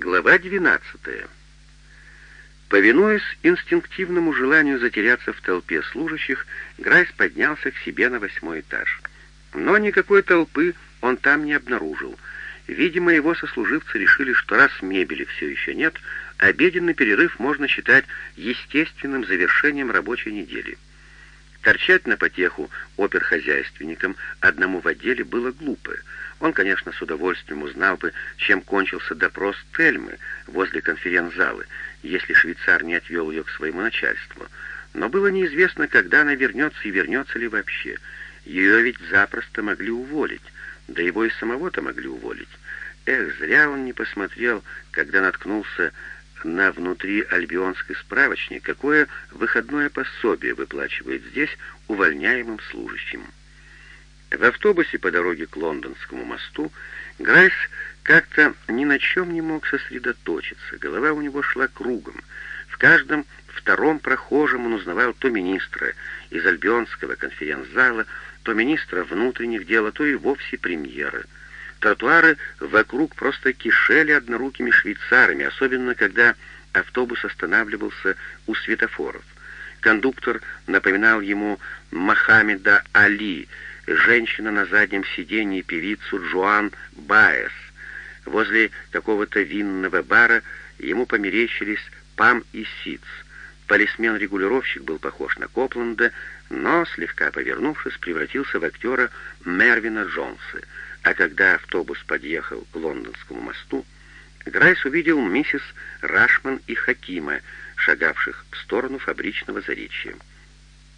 Глава 12. Повинуясь инстинктивному желанию затеряться в толпе служащих, Грайс поднялся к себе на восьмой этаж. Но никакой толпы он там не обнаружил. Видимо, его сослуживцы решили, что раз мебели все еще нет, обеденный перерыв можно считать естественным завершением рабочей недели. Торчать на потеху оперхозяйственникам одному в отделе было глупо — он, конечно, с удовольствием узнал бы, чем кончился допрос Тельмы возле конференц-залы, если швейцар не отвел ее к своему начальству. Но было неизвестно, когда она вернется и вернется ли вообще. Ее ведь запросто могли уволить, да его и самого-то могли уволить. Эх, зря он не посмотрел, когда наткнулся на внутри альбионский справочник, какое выходное пособие выплачивает здесь увольняемым служащим. В автобусе по дороге к Лондонскому мосту Грайс как-то ни на чем не мог сосредоточиться, голова у него шла кругом. В каждом втором прохожем он узнавал то министра из Альбионского конференц-зала, то министра внутренних дел, а то и вовсе премьера. Тротуары вокруг просто кишели однорукими швейцарами, особенно когда автобус останавливался у светофоров. Кондуктор напоминал ему Мохаммеда Али — женщина на заднем сиденье певицу Джоан Баэс. Возле какого-то винного бара ему померещились Пам и Сиц. Полисмен-регулировщик был похож на Копланда, но, слегка повернувшись, превратился в актера Мервина Джонса. А когда автобус подъехал к лондонскому мосту, Грайс увидел миссис Рашман и Хакима, шагавших в сторону фабричного заречья.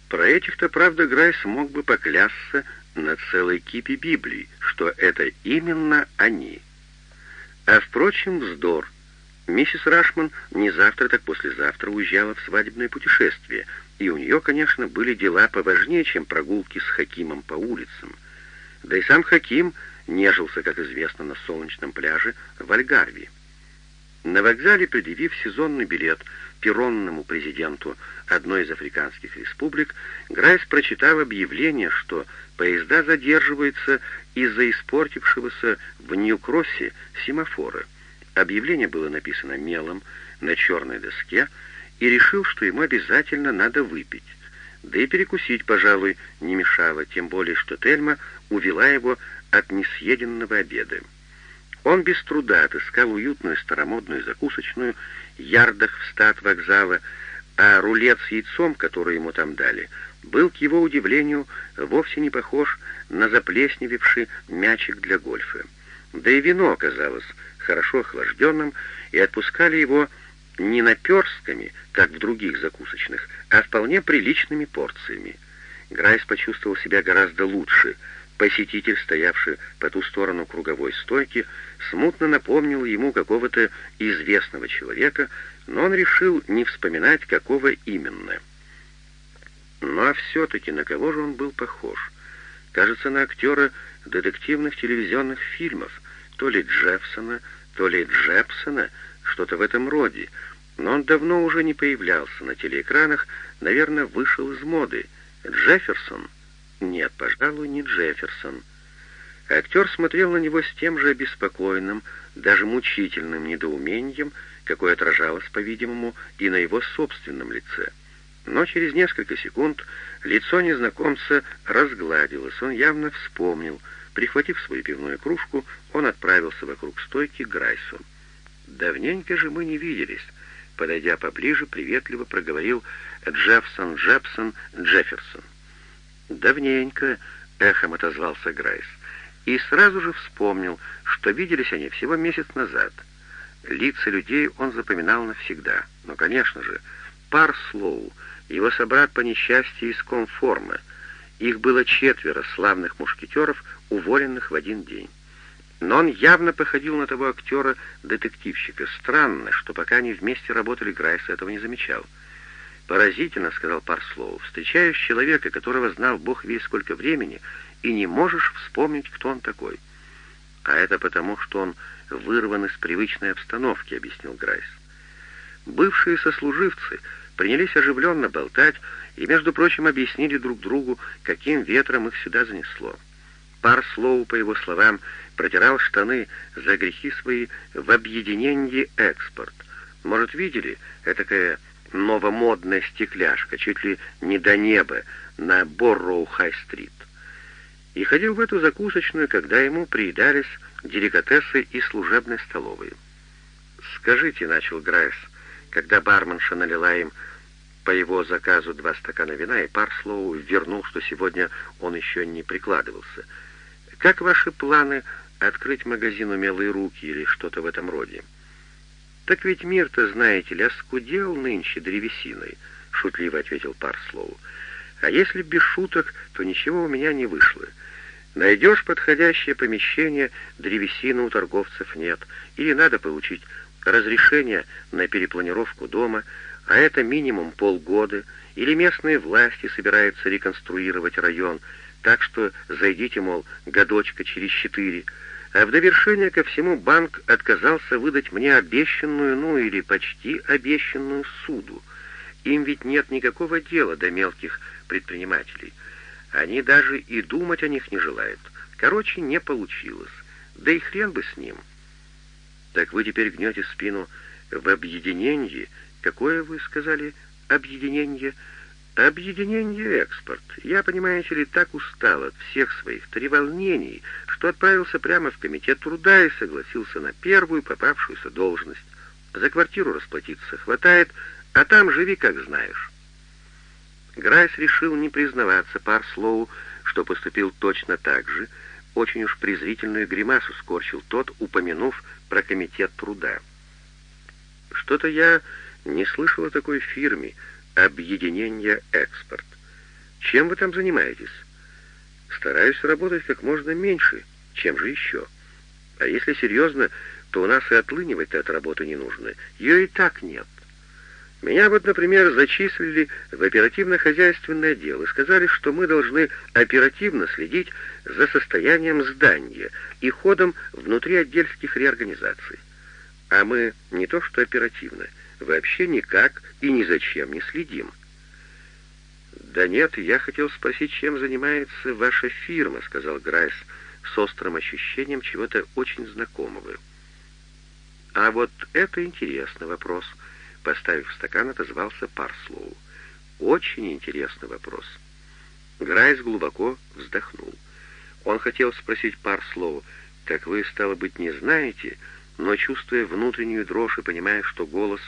Про этих-то, правда, Грайс мог бы поклясться, на целой кипе Библии, что это именно они. А впрочем, вздор. Миссис Рашман не завтра, так послезавтра уезжала в свадебное путешествие, и у нее, конечно, были дела поважнее, чем прогулки с Хакимом по улицам. Да и сам Хаким нежился, как известно, на солнечном пляже в Альгарве. На вокзале, предъявив сезонный билет перронному президенту одной из африканских республик, Грайс прочитал объявление, что поезда задерживаются из-за испортившегося в Нью-Кроссе семафора. Объявление было написано мелом на черной доске, и решил, что ему обязательно надо выпить. Да и перекусить, пожалуй, не мешало, тем более, что Тельма увела его от несъеденного обеда. Он без труда отыскал уютную старомодную закусочную, ярдах в стат вокзала, а рулет с яйцом, который ему там дали, был, к его удивлению, вовсе не похож на заплесневевший мячик для гольфа. Да и вино оказалось хорошо охлажденным, и отпускали его не наперстками, как в других закусочных, а вполне приличными порциями. Грайс почувствовал себя гораздо лучше — Посетитель, стоявший по ту сторону круговой стойки, смутно напомнил ему какого-то известного человека, но он решил не вспоминать, какого именно. Ну а все-таки на кого же он был похож? Кажется, на актера детективных телевизионных фильмов, то ли Джеффсона, то ли Джепсона, что-то в этом роде. Но он давно уже не появлялся на телеэкранах, наверное, вышел из моды. Джефферсон — нет, пожалуй, не Джефферсон. Актер смотрел на него с тем же обеспокоенным, даже мучительным недоумением, какое отражалось, по-видимому, и на его собственном лице. Но через несколько секунд лицо незнакомца разгладилось, он явно вспомнил. Прихватив свою пивную кружку, он отправился вокруг стойки к Грайсу. «Давненько же мы не виделись», — подойдя поближе, приветливо проговорил Джеффсон Джепсон Джефферсон. «Давненько», — эхом отозвался Грайс, и сразу же вспомнил, что виделись они всего месяц назад. Лица людей он запоминал навсегда. Но, конечно же, пар Слоу, его собрат по несчастью из комформа. Их было четверо славных мушкетеров, уволенных в один день. Но он явно походил на того актера-детективщика. Странно, что пока они вместе работали, Грайс этого не замечал. «Поразительно», — сказал Парслоу, — «встречаешь человека, которого знал Бог весь сколько времени, и не можешь вспомнить, кто он такой». «А это потому, что он вырван из привычной обстановки», — объяснил Грайс. Бывшие сослуживцы принялись оживленно болтать и, между прочим, объяснили друг другу, каким ветром их сюда занесло. Пар Слоу, по его словам, протирал штаны за грехи свои в объединении «Экспорт». Может, видели, этакая новомодная стекляшка, чуть ли не до неба, на Борроу-Хай-стрит. И ходил в эту закусочную, когда ему приедались деликатесы из служебной столовой. «Скажите», — начал Грайс, когда барменша налила им по его заказу два стакана вина, и Парслоу ввернул, что сегодня он еще не прикладывался. «Как ваши планы открыть магазин «Умелые руки» или что-то в этом роде?» «Так ведь мир-то, знаете ли, оскудел нынче древесиной», — шутливо ответил Парслоу. «А если без шуток, то ничего у меня не вышло. Найдешь подходящее помещение, древесины у торговцев нет, или надо получить разрешение на перепланировку дома, а это минимум полгода, или местные власти собираются реконструировать район, так что зайдите, мол, годочка через четыре, а в довершение ко всему банк отказался выдать мне обещанную, ну или почти обещанную суду. Им ведь нет никакого дела до мелких предпринимателей. Они даже и думать о них не желают. Короче, не получилось. Да и хрен бы с ним. Так вы теперь гнете спину в объединении. Какое вы сказали объединение? Объединение экспорт. Я, понимаете ли, так устал от всех своих треволнений, что отправился прямо в комитет труда и согласился на первую попавшуюся должность. За квартиру расплатиться хватает, а там живи как знаешь. Грайс решил не признаваться Парслоу, что поступил точно так же, очень уж презрительную гримасу скорчил тот, упомянув про комитет труда. «Что-то я не слышал о такой фирме, объединение «Экспорт». Чем вы там занимаетесь?» «Стараюсь работать как можно меньше. Чем же еще? А если серьезно, то у нас и отлынивать от работы не нужно. Ее и так нет». Меня вот, например, зачислили в оперативно-хозяйственное дело сказали, что мы должны оперативно следить за состоянием здания и ходом внутри отдельских реорганизаций. А мы не то что оперативно, вообще никак и ни зачем не следим. «Да нет, я хотел спросить, чем занимается ваша фирма», — сказал Грайс с острым ощущением чего-то очень знакомого. «А вот это интересный вопрос», — Поставив стакан, отозвался Парслоу. «Очень интересный вопрос». Грайс глубоко вздохнул. Он хотел спросить Парслоу, «Так вы, стало быть, не знаете?» но, чувствуя внутреннюю дрожь и понимая, что голос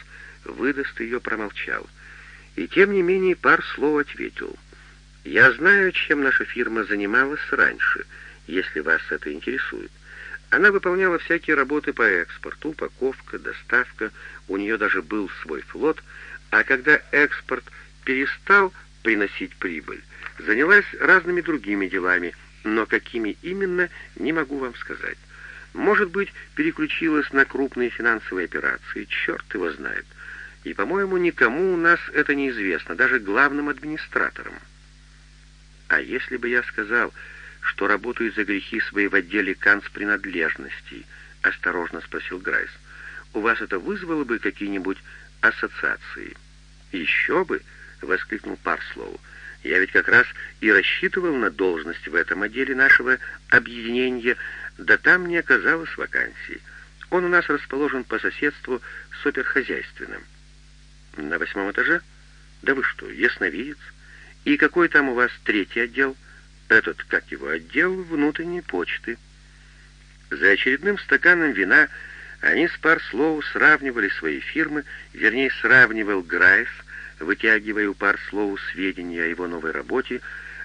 выдаст ее, промолчал. И тем не менее Парслоу ответил, «Я знаю, чем наша фирма занималась раньше, если вас это интересует. Она выполняла всякие работы по экспорту, упаковка, доставка, у нее даже был свой флот, а когда экспорт перестал приносить прибыль, занялась разными другими делами, но какими именно, не могу вам сказать. Может быть, переключилась на крупные финансовые операции, черт его знает. И, по-моему, никому у нас это не известно, даже главным администраторам. А если бы я сказал, что работаю за грехи свои в отделе канцпринадлежностей?» — осторожно спросил Грайс. «У вас это вызвало бы какие-нибудь ассоциации?» «Еще бы!» — воскликнул Парслоу. «Я ведь как раз и рассчитывал на должность в этом отделе нашего объединения, да там не оказалось вакансии. Он у нас расположен по соседству с оперхозяйственным». «На восьмом этаже? Да вы что, ясновидец? И какой там у вас третий отдел?» этот, как его, отдел внутренней почты. За очередным стаканом вина они с Парслоу сравнивали свои фирмы, вернее, сравнивал Грайс, вытягивая у Парслоу сведения о его новой работе,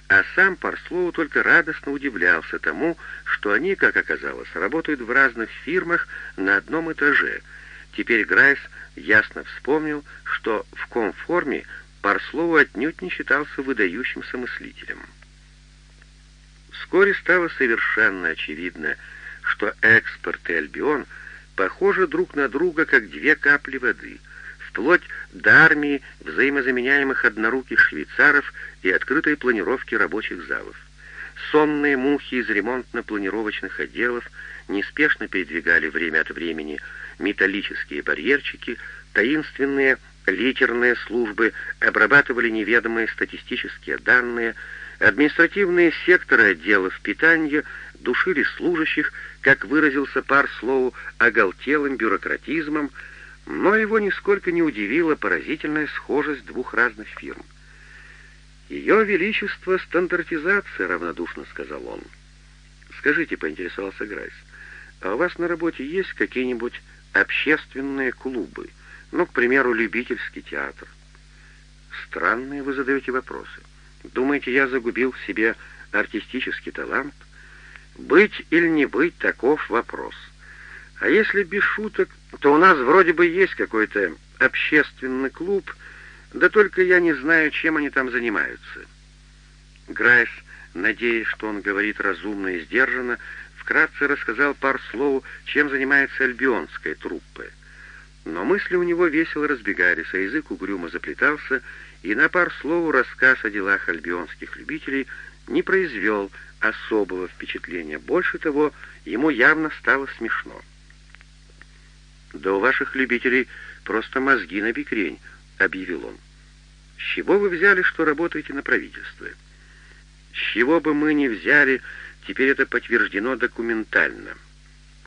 а сам Парслоу только радостно удивлялся тому, что они, как оказалось, работают в разных фирмах на одном этаже. Теперь Грайс ясно вспомнил, что в комформе Парслоу отнюдь не считался выдающимся мыслителем. Вскоре стало совершенно очевидно, что экспорт и Альбион похожи друг на друга, как две капли воды, вплоть до армии взаимозаменяемых одноруких швейцаров и открытой планировки рабочих залов. Сонные мухи из ремонтно-планировочных отделов неспешно передвигали время от времени металлические барьерчики, таинственные литерные службы обрабатывали неведомые статистические данные, Административные секторы отделов питания душили служащих, как выразился пар слову, оголтелым бюрократизмом, но его нисколько не удивила поразительная схожесть двух разных фирм. «Ее Величество — стандартизация», — равнодушно сказал он. «Скажите», — поинтересовался Грайс, — «а у вас на работе есть какие-нибудь общественные клубы? Ну, к примеру, любительский театр?» «Странные вы задаете вопросы. Думаете, я загубил в себе артистический талант? Быть или не быть, таков вопрос. А если без шуток, то у нас вроде бы есть какой-то общественный клуб, да только я не знаю, чем они там занимаются». Грайс, надеясь, что он говорит разумно и сдержанно, вкратце рассказал пар слов, чем занимается альбионская труппа. Но мысли у него весело разбегались, а язык угрюмо заплетался, и на пар слову рассказ о делах альбионских любителей не произвел особого впечатления. Больше того, ему явно стало смешно. «Да у ваших любителей просто мозги на бикрень», — объявил он. «С чего вы взяли, что работаете на правительстве?» «С чего бы мы ни взяли, теперь это подтверждено документально».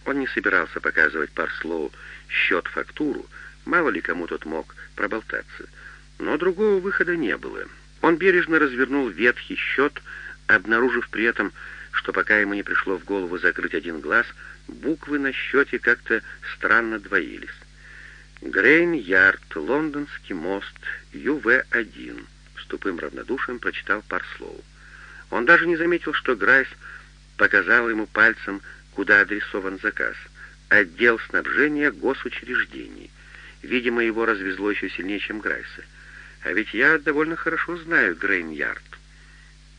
Он не собирался показывать Парслоу счет-фактуру, мало ли кому тот мог проболтаться. Но другого выхода не было. Он бережно развернул ветхий счет, обнаружив при этом, что пока ему не пришло в голову закрыть один глаз, буквы на счете как-то странно двоились. «Грейн-Ярд, Лондонский мост, ЮВ-1», — с тупым равнодушием прочитал Парслоу. Он даже не заметил, что Грайс показал ему пальцем, куда адресован заказ. Отдел снабжения госучреждений. Видимо, его развезло еще сильнее, чем Грайса. А ведь я довольно хорошо знаю Грейн-Ярд.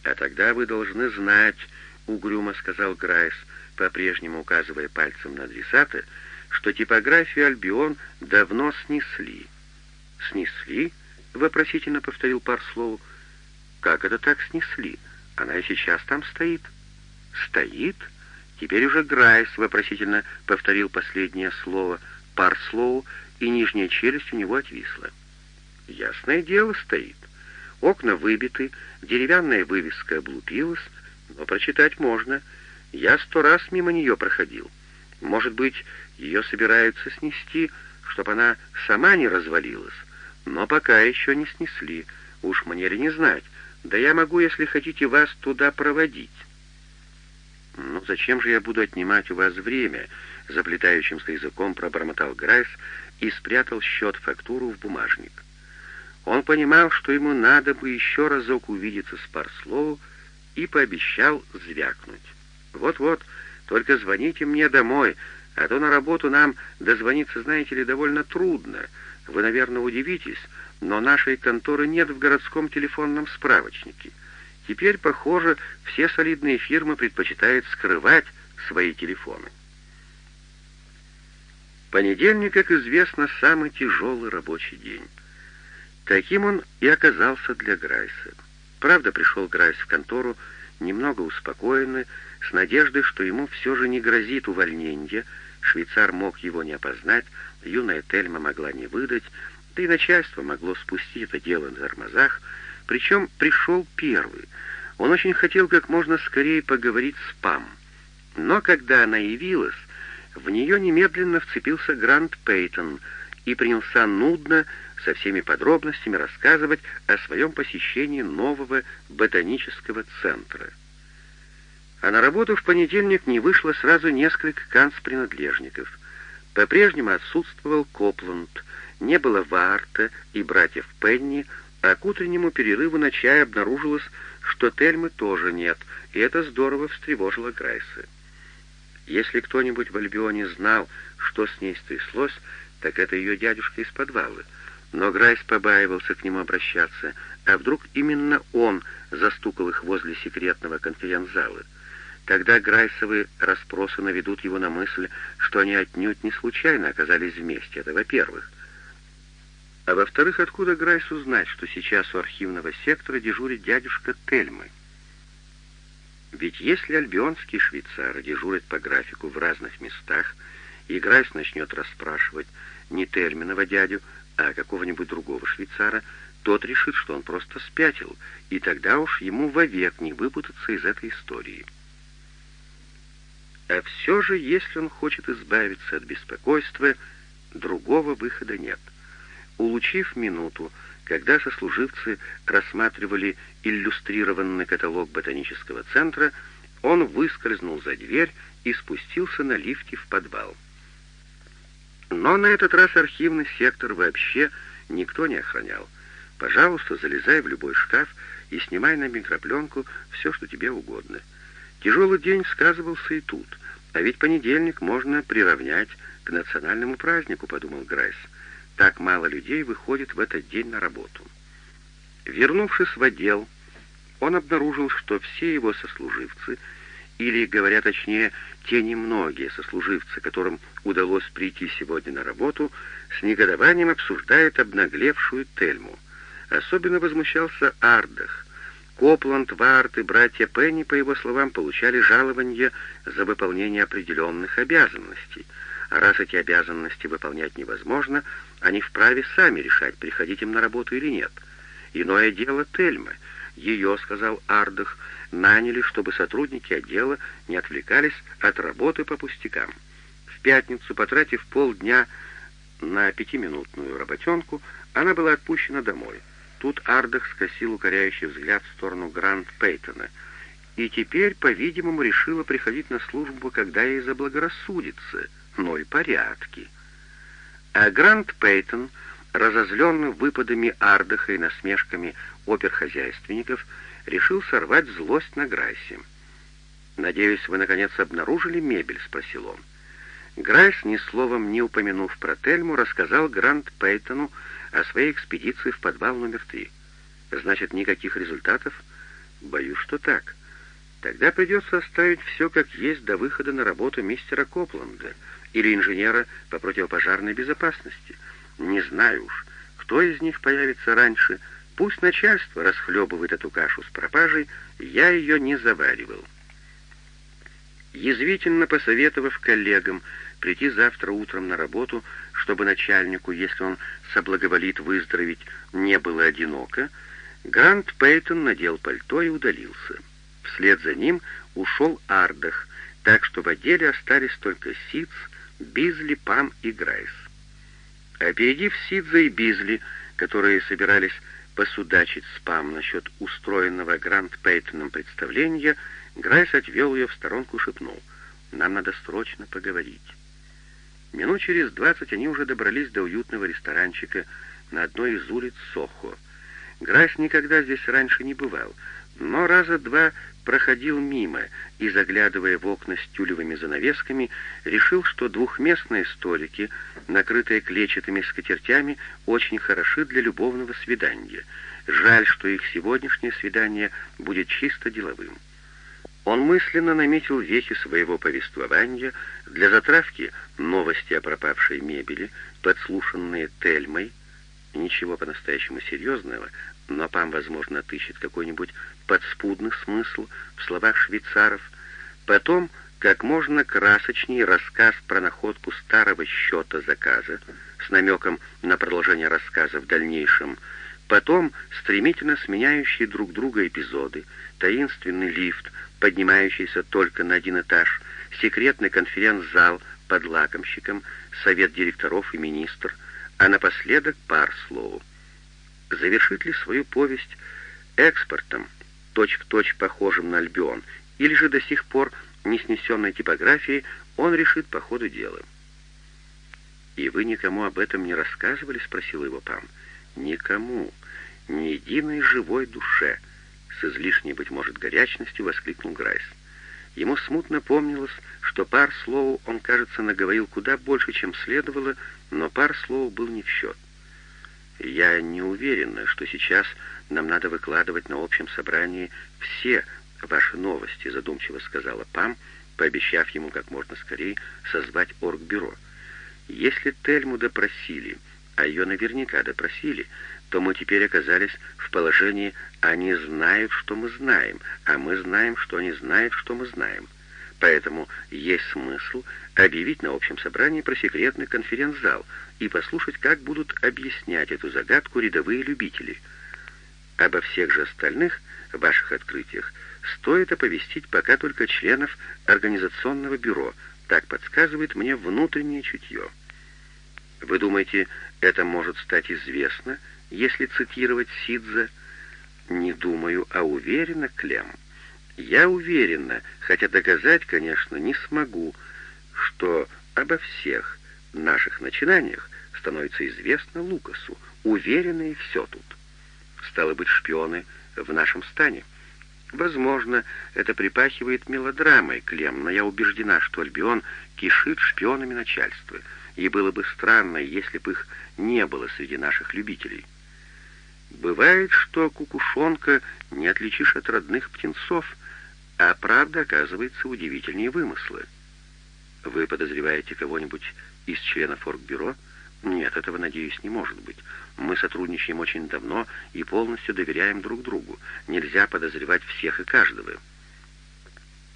А тогда вы должны знать, — угрюмо сказал Грайс, по-прежнему указывая пальцем на адресата, что типографию «Альбион» давно снесли. «Снесли?» — вопросительно повторил Парслоу. «Как это так снесли? Она и сейчас там стоит». «Стоит?» Теперь уже Грайс вопросительно повторил последнее слово «Парслоу», и нижняя челюсть у него отвисла. Ясное дело, стоит. Окна выбиты, деревянная вывеска облупилась, но прочитать можно. Я сто раз мимо нее проходил. Может быть, ее собираются снести, чтобы она сама не развалилась. Но пока еще не снесли. Уж мне ли не знать. Да я могу, если хотите, вас туда проводить. «Ну зачем же я буду отнимать у вас время?» Заплетающимся языком пробормотал Грайс и спрятал счет-фактуру в бумажник. Он понимал, что ему надо бы еще разок увидеться с Парслоу, и пообещал звякнуть. «Вот-вот, только звоните мне домой, а то на работу нам дозвониться, знаете ли, довольно трудно. Вы, наверное, удивитесь, но нашей конторы нет в городском телефонном справочнике. Теперь, похоже, все солидные фирмы предпочитают скрывать свои телефоны». Понедельник, как известно, самый тяжелый рабочий день. Таким он и оказался для Грайса. Правда, пришел Грайс в контору, немного успокоенный, с надеждой, что ему все же не грозит увольнение, швейцар мог его не опознать, юная Тельма могла не выдать, да и начальство могло спустить это дело на тормозах, причем пришел первый. Он очень хотел как можно скорее поговорить с Пам. Но когда она явилась, в нее немедленно вцепился Грант Пейтон и принялся нудно, со всеми подробностями рассказывать о своем посещении нового ботанического центра. А на работу в понедельник не вышло сразу несколько канцпринадлежников. По-прежнему отсутствовал Копланд, не было Варта и братьев Пенни, а к утреннему перерыву на чай обнаружилось, что Тельмы тоже нет, и это здорово встревожило Грайса. Если кто-нибудь в Альбионе знал, что с ней стряслось, так это ее дядюшка из подвала — но Грайс побаивался к нему обращаться, а вдруг именно он застукал их возле секретного конференц-зала. Тогда Грайсовы расспросы наведут его на мысль, что они отнюдь не случайно оказались вместе, это во-первых. А во-вторых, откуда Грайс узнать, что сейчас у архивного сектора дежурит дядюшка Тельмы? Ведь если альбионские швейцары дежурят по графику в разных местах, и Грайс начнет расспрашивать не Тельминова дядю, а какого-нибудь другого швейцара, тот решит, что он просто спятил, и тогда уж ему вовек не выпутаться из этой истории. А все же, если он хочет избавиться от беспокойства, другого выхода нет. Улучив минуту, когда сослуживцы рассматривали иллюстрированный каталог ботанического центра, он выскользнул за дверь и спустился на лифте в подвал. Но на этот раз архивный сектор вообще никто не охранял. Пожалуйста, залезай в любой шкаф и снимай на микропленку все, что тебе угодно. Тяжелый день сказывался и тут, а ведь понедельник можно приравнять к национальному празднику, подумал Грайс. Так мало людей выходит в этот день на работу. Вернувшись в отдел, он обнаружил, что все его сослуживцы, или, говоря точнее, те немногие сослуживцы, которым удалось прийти сегодня на работу, с негодованием обсуждают обнаглевшую Тельму. Особенно возмущался Ардах. Копланд, Варт и братья Пенни, по его словам, получали жалование за выполнение определенных обязанностей. Раз эти обязанности выполнять невозможно, они вправе сами решать, приходить им на работу или нет. Иное дело Тельма. Ее, сказал Ардах, наняли, чтобы сотрудники отдела не отвлекались от работы по пустякам. В пятницу, потратив полдня на пятиминутную работенку, она была отпущена домой. Тут Ардах скосил укоряющий взгляд в сторону Гранд Пейтона и теперь, по-видимому, решила приходить на службу, когда ей заблагорассудится, но и порядки. А Грант Пейтон, разозленный выпадами Ардаха и насмешками оперхозяйственников, решил сорвать злость на Грайсе. «Надеюсь, вы, наконец, обнаружили мебель?» — спросил он. Грайс, ни словом не упомянув про Тельму, рассказал Грант Пейтону о своей экспедиции в подвал номер три. «Значит, никаких результатов?» «Боюсь, что так. Тогда придется оставить все как есть до выхода на работу мистера Копланда» или инженера по противопожарной безопасности. Не знаю уж, кто из них появится раньше. Пусть начальство расхлебывает эту кашу с пропажей, я ее не заваривал. Язвительно посоветовав коллегам прийти завтра утром на работу, чтобы начальнику, если он соблаговолит выздороветь, не было одиноко, Грант Пейтон надел пальто и удалился. Вслед за ним ушел Ардах, так что в отделе остались только Сиц, Бизли, Пам и Грайс. Опередив Сидза и Бизли, которые собирались посудачить с Пам насчет устроенного Гранд Пейтоном представления, Грайс отвел ее в сторонку и шепнул, «Нам надо срочно поговорить». Минут через двадцать они уже добрались до уютного ресторанчика на одной из улиц Сохо. Грайс никогда здесь раньше не бывал, но раза два проходил мимо и, заглядывая в окна с тюлевыми занавесками, решил, что двухместные столики, накрытые клетчатыми скатертями, очень хороши для любовного свидания. Жаль, что их сегодняшнее свидание будет чисто деловым. Он мысленно наметил вехи своего повествования для затравки новости о пропавшей мебели, подслушанные Тельмой, ничего по-настоящему серьезного, но Пам, возможно, отыщет какой-нибудь подспудный смысл в словах швейцаров. Потом, как можно красочнее, рассказ про находку старого счета заказа с намеком на продолжение рассказа в дальнейшем. Потом стремительно сменяющие друг друга эпизоды, таинственный лифт, поднимающийся только на один этаж, секретный конференц-зал под лакомщиком, совет директоров и министр, а напоследок пар слову завершит ли свою повесть экспортом, точь-в-точь точь похожим на Альбион, или же до сих пор не снесенной типографией, он решит по ходу дела. «И вы никому об этом не рассказывали?» — спросил его Пам. «Никому, ни единой живой душе!» С излишней, быть может, горячностью воскликнул Грайс. Ему смутно помнилось, что пар слову он, кажется, наговорил куда больше, чем следовало, но пар слову был не в счет. «Я не уверена, что сейчас нам надо выкладывать на общем собрании все ваши новости», задумчиво сказала Пам, пообещав ему как можно скорее созвать оргбюро. «Если Тельму допросили, а ее наверняка допросили, то мы теперь оказались в положении «они знают, что мы знаем, а мы знаем, что они знают, что мы знаем». Поэтому есть смысл объявить на общем собрании про секретный конференц-зал и послушать, как будут объяснять эту загадку рядовые любители. Обо всех же остальных ваших открытиях стоит оповестить пока только членов организационного бюро, так подсказывает мне внутреннее чутье. Вы думаете, это может стать известно, если цитировать Сидза? Не думаю, а уверенно, Клем. Я уверена, хотя доказать, конечно, не смогу, что обо всех наших начинаниях становится известно Лукасу. Уверена и все тут. Стало быть, шпионы в нашем стане. Возможно, это припахивает мелодрамой, Клем, но я убеждена, что Альбион кишит шпионами начальства, и было бы странно, если бы их не было среди наших любителей. Бывает, что кукушонка не отличишь от родных птенцов, а правда оказывается удивительнее вымысла. Вы подозреваете кого-нибудь из членов Оргбюро? Нет, этого, надеюсь, не может быть. Мы сотрудничаем очень давно и полностью доверяем друг другу. Нельзя подозревать всех и каждого.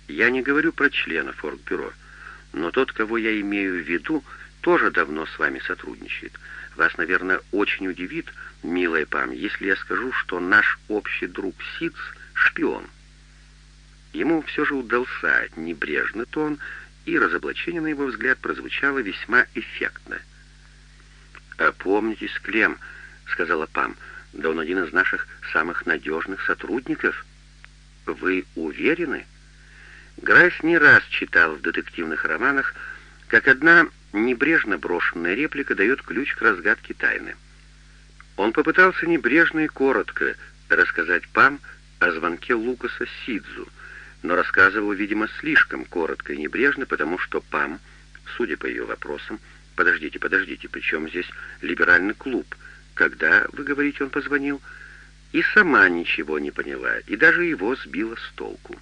Я не говорю про членов Оргбюро, но тот, кого я имею в виду, тоже давно с вами сотрудничает. Вас, наверное, очень удивит, милая Пам, если я скажу, что наш общий друг Сиц — шпион. Ему все же удался небрежный тон, и разоблачение, на его взгляд, прозвучало весьма эффектно. «Опомнитесь, Клем», — сказала Пам, — «да он один из наших самых надежных сотрудников». «Вы уверены?» Грайс не раз читал в детективных романах, как одна небрежно брошенная реплика дает ключ к разгадке тайны. Он попытался небрежно и коротко рассказать Пам о звонке Лукаса Сидзу, но рассказывал, видимо, слишком коротко и небрежно, потому что Пам, судя по ее вопросам, «Подождите, подождите, причем здесь либеральный клуб? Когда, вы говорите, он позвонил?» И сама ничего не поняла, и даже его сбила с толку.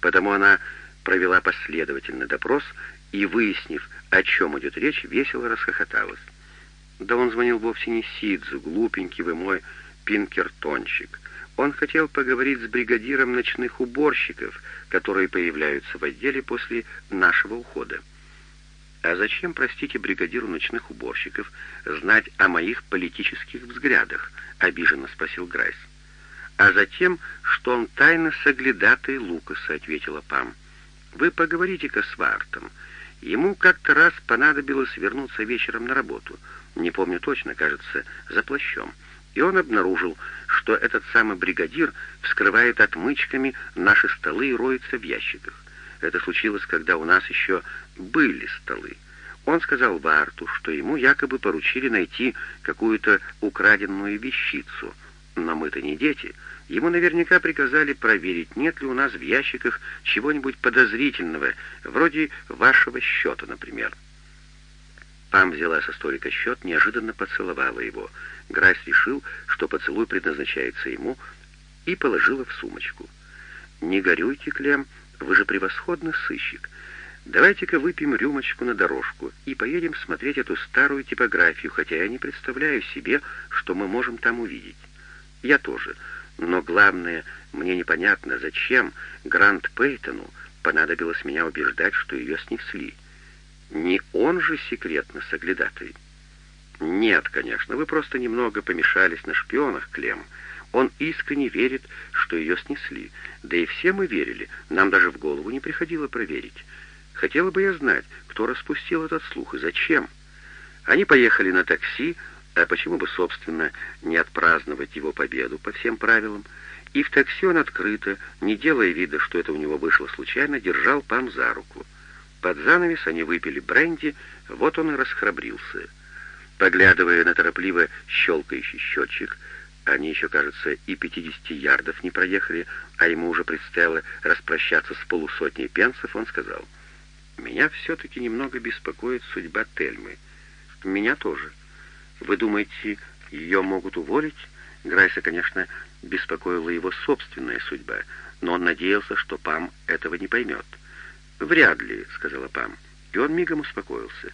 Потому она провела последовательный допрос и, выяснив, о чем идет речь, весело расхохоталась. Да он звонил вовсе не Сидзу, глупенький вы мой пинкертончик. Он хотел поговорить с бригадиром ночных уборщиков, которые появляются в отделе после нашего ухода. «А зачем, простите, бригадиру ночных уборщиков знать о моих политических взглядах?» — обиженно спросил Грайс. «А затем, что он тайно соглядатый Лукаса», — ответила Пам. «Вы поговорите-ка с Вартом. Ему как-то раз понадобилось вернуться вечером на работу. Не помню точно, кажется, за плащом и он обнаружил, что этот самый бригадир вскрывает отмычками наши столы и роется в ящиках. Это случилось, когда у нас еще были столы. Он сказал Варту, что ему якобы поручили найти какую-то украденную вещицу. Но мы-то не дети. Ему наверняка приказали проверить, нет ли у нас в ящиках чего-нибудь подозрительного, вроде вашего счета, например. Пам взяла со столика счет, неожиданно поцеловала его. Грайс решил, что поцелуй предназначается ему, и положила в сумочку. «Не горюйте, Клем, вы же превосходный сыщик. Давайте-ка выпьем рюмочку на дорожку и поедем смотреть эту старую типографию, хотя я не представляю себе, что мы можем там увидеть. Я тоже. Но главное, мне непонятно, зачем Грант Пейтону понадобилось меня убеждать, что ее снесли». Не он же секретно соглядатый? Нет, конечно, вы просто немного помешались на шпионах, Клем. Он искренне верит, что ее снесли. Да и все мы верили, нам даже в голову не приходило проверить. Хотела бы я знать, кто распустил этот слух и зачем. Они поехали на такси, а почему бы, собственно, не отпраздновать его победу по всем правилам? И в такси он открыто, не делая вида, что это у него вышло случайно, держал Пам за руку. Под занавес они выпили бренди, вот он и расхрабрился. Поглядывая на торопливо щелкающий счетчик, они еще, кажется, и 50 ярдов не проехали, а ему уже предстояло распрощаться с полусотней пенсов, он сказал, «Меня все-таки немного беспокоит судьба Тельмы. Меня тоже. Вы думаете, ее могут уволить?» Грайса, конечно, беспокоила его собственная судьба, но он надеялся, что Пам этого не поймет. «Вряд ли», — сказала Пам. И он мигом успокоился.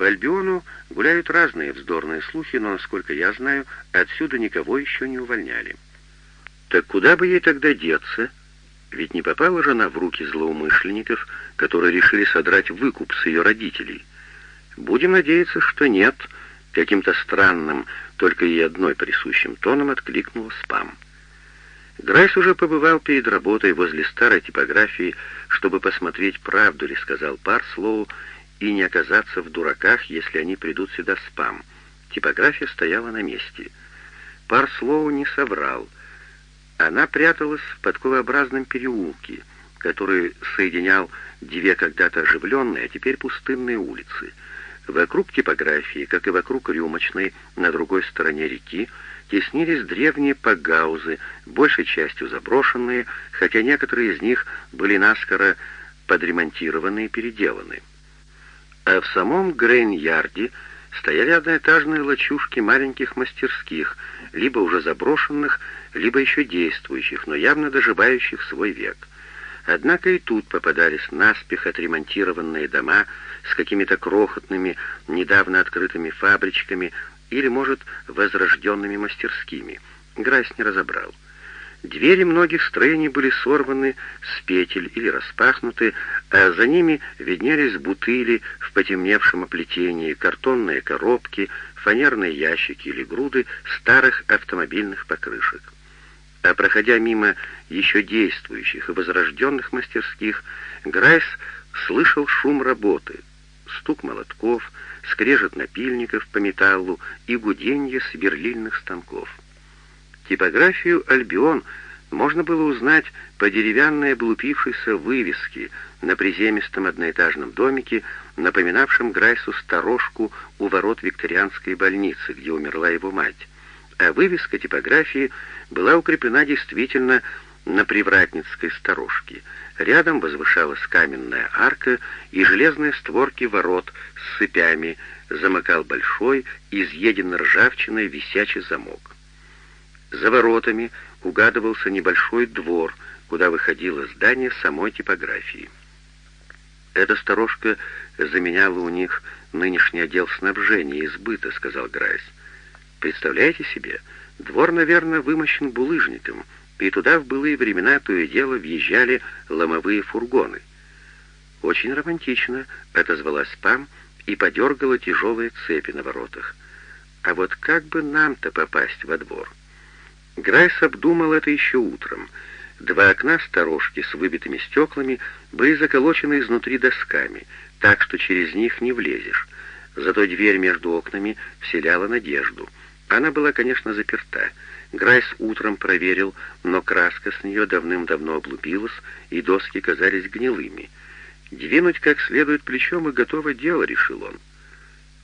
По Альбиону гуляют разные вздорные слухи, но, насколько я знаю, отсюда никого еще не увольняли. «Так куда бы ей тогда деться?» Ведь не попала же она в руки злоумышленников, которые решили содрать выкуп с ее родителей. Будем надеяться, что нет. Каким-то странным, только ей одной присущим тоном откликнулась Пам. Грайс уже побывал перед работой возле старой типографии, чтобы посмотреть, правду ли сказал Парслоу, и не оказаться в дураках, если они придут сюда с Пам. Типография стояла на месте. Парслоу не соврал. Она пряталась в подковообразном переулке, который соединял две когда-то оживленные, а теперь пустынные улицы. Вокруг типографии, как и вокруг рюмочной, на другой стороне реки, теснились древние пагаузы, большей частью заброшенные, хотя некоторые из них были наскоро подремонтированы и переделаны. А в самом Грейн-Ярде стояли одноэтажные лачушки маленьких мастерских, либо уже заброшенных, либо еще действующих, но явно доживающих свой век. Однако и тут попадались наспех отремонтированные дома с какими-то крохотными, недавно открытыми фабричками, или, может, возрожденными мастерскими. Грайс не разобрал. Двери многих строений были сорваны с петель или распахнуты, а за ними виднелись бутыли в потемневшем оплетении, картонные коробки, фанерные ящики или груды старых автомобильных покрышек. А проходя мимо еще действующих и возрожденных мастерских, Грайс слышал шум работы, стук молотков, скрежет напильников по металлу и гуденье сверлильных станков. Типографию «Альбион» можно было узнать по деревянной облупившейся вывеске на приземистом одноэтажном домике, напоминавшем Грайсу сторожку у ворот викторианской больницы, где умерла его мать. А вывеска типографии была укреплена действительно на привратницкой сторожке — Рядом возвышалась каменная арка, и железные створки ворот с цепями замыкал большой, изъеденный ржавчиной висячий замок. За воротами угадывался небольшой двор, куда выходило здание самой типографии. «Эта сторожка заменяла у них нынешний отдел снабжения и сбыта», — сказал Грайс. «Представляете себе, двор, наверное, вымощен булыжником» и туда в былые времена то и дело въезжали ломовые фургоны. «Очень романтично», — отозвалась Пам и подергала тяжелые цепи на воротах. «А вот как бы нам-то попасть во двор?» Грайс обдумал это еще утром. Два окна сторожки с выбитыми стеклами были заколочены изнутри досками, так что через них не влезешь. Зато дверь между окнами вселяла надежду. Она была, конечно, заперта — Грайс утром проверил, но краска с нее давным-давно облупилась, и доски казались гнилыми. «Двинуть как следует плечом, и готово дело», — решил он.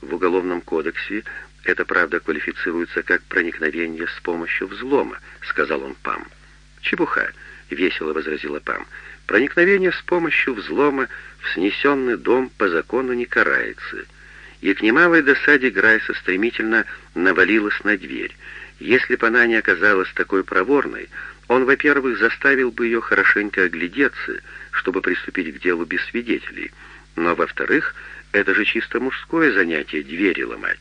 В Уголовном кодексе это, правда, квалифицируется как проникновение с помощью взлома, — сказал он Пам. «Чепуха», — весело возразила Пам. «Проникновение с помощью взлома в снесенный дом по закону не карается». И к немалой досаде Грайса стремительно навалилась на дверь — если бы она не оказалась такой проворной, он, во-первых, заставил бы ее хорошенько оглядеться, чтобы приступить к делу без свидетелей, но, во-вторых, это же чисто мужское занятие двери ломать.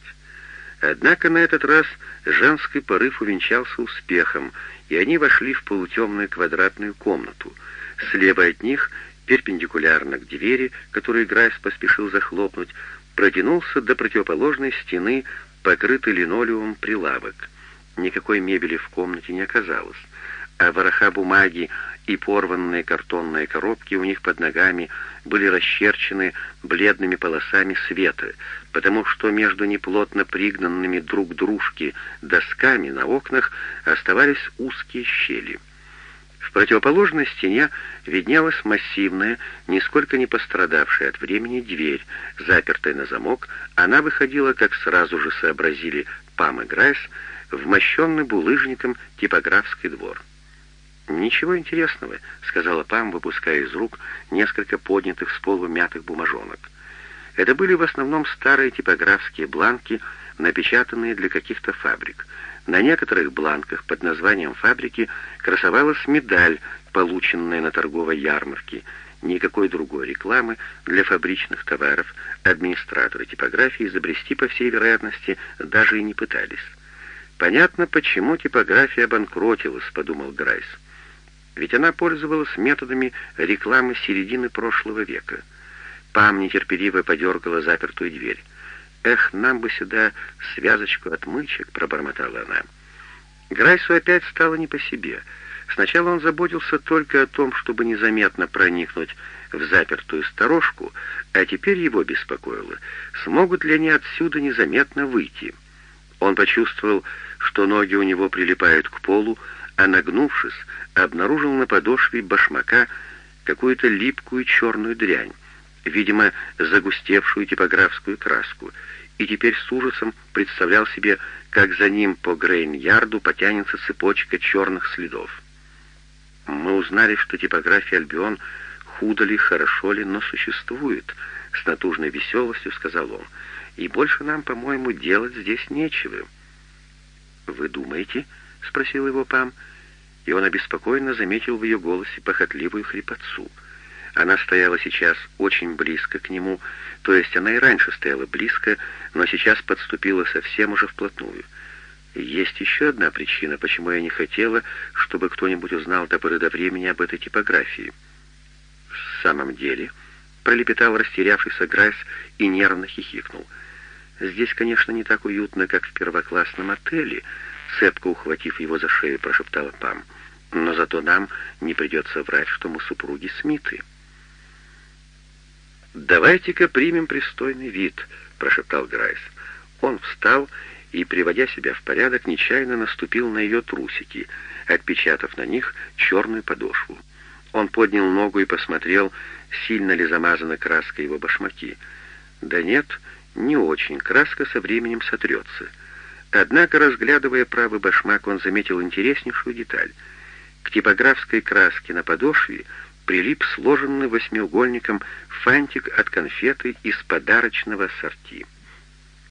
Однако на этот раз женский порыв увенчался успехом, и они вошли в полутемную квадратную комнату. Слева от них, перпендикулярно к двери, которую Грайс поспешил захлопнуть, протянулся до противоположной стены покрытый линолеумом прилавок — Никакой мебели в комнате не оказалось, а вороха бумаги и порванные картонные коробки у них под ногами были расчерчены бледными полосами света, потому что между неплотно пригнанными друг к дружке досками на окнах оставались узкие щели. В противоположной стене виднелась массивная, нисколько не пострадавшая от времени дверь, запертая на замок. Она выходила, как сразу же сообразили Пам и Грайс, мощенный булыжником типографский двор. «Ничего интересного», — сказала Пам, выпуская из рук несколько поднятых с полу мятых бумажонок. Это были в основном старые типографские бланки, напечатанные для каких-то фабрик. На некоторых бланках под названием фабрики красовалась медаль, полученная на торговой ярмарке. Никакой другой рекламы для фабричных товаров администраторы типографии изобрести, по всей вероятности, даже и не пытались. «Понятно, почему типография обанкротилась», — подумал Грайс. Ведь она пользовалась методами рекламы середины прошлого века. Пам нетерпеливо подергала запертую дверь. «Эх, нам бы сюда связочку отмычек», — пробормотала она. Грайсу опять стало не по себе. Сначала он заботился только о том, чтобы незаметно проникнуть в запертую сторожку, а теперь его беспокоило, смогут ли они отсюда незаметно выйти. Он почувствовал, что ноги у него прилипают к полу, а нагнувшись, обнаружил на подошве башмака какую-то липкую черную дрянь, видимо, загустевшую типографскую краску, и теперь с ужасом представлял себе, как за ним по Грейн-Ярду потянется цепочка черных следов. Мы узнали, что типография «Альбион» худо ли, хорошо ли, но существует, — с натужной веселостью сказал он, — и больше нам, по-моему, делать здесь нечего. «Вы думаете?» — спросил его Пам, и он обеспокоенно заметил в ее голосе похотливую хрипотцу. Она стояла сейчас очень близко к нему, то есть она и раньше стояла близко, но сейчас подступила совсем уже вплотную. Есть еще одна причина, почему я не хотела, чтобы кто-нибудь узнал до поры до времени об этой типографии. «В самом деле», — пролепетал растерявшийся Грайс и нервно хихикнул. «Здесь, конечно, не так уютно, как в первоклассном отеле», — цепко ухватив его за шею, прошептала Пам. «Но зато нам не придется врать, что мы супруги Смиты». «Давайте-ка примем пристойный вид», — прошептал Грайс. Он встал и, приводя себя в порядок, нечаянно наступил на ее трусики, отпечатав на них черную подошву. Он поднял ногу и посмотрел, сильно ли замазана краска его башмаки. Да нет, не очень, краска со временем сотрется. Однако, разглядывая правый башмак, он заметил интереснейшую деталь. К типографской краске на подошве прилип сложенный восьмиугольником фантик от конфеты из подарочного сорти.